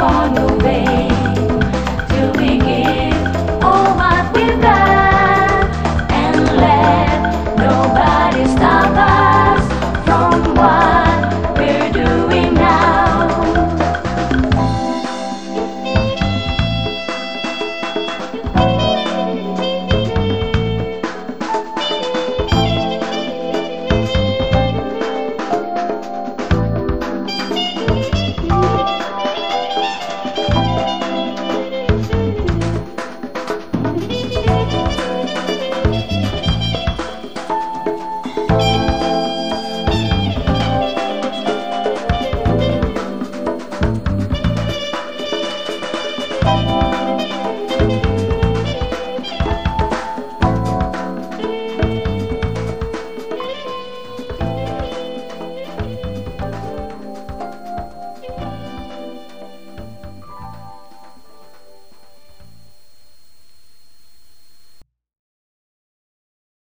on the